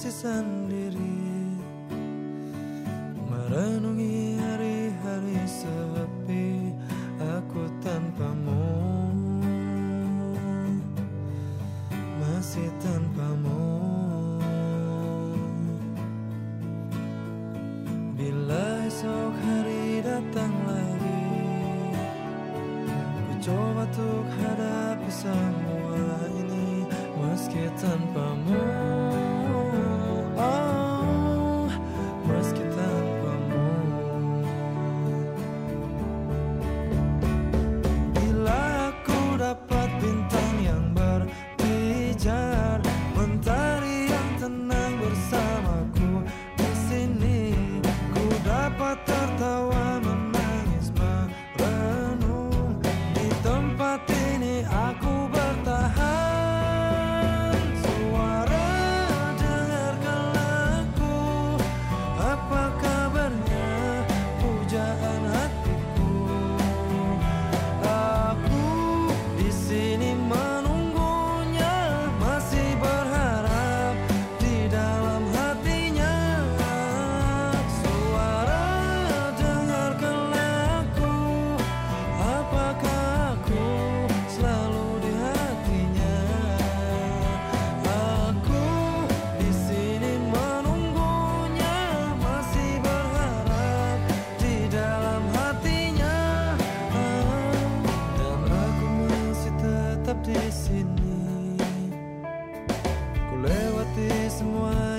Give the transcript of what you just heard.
masih sendiri. Merenungi hari-hari sepi Aku tanpamu. Masih tanpamu. Bila esok hari datang lagi Ku coba untuk hadapi semua ini Meski tanpamu bersamaku. Di sini ku dapat tertawa. laisse-moi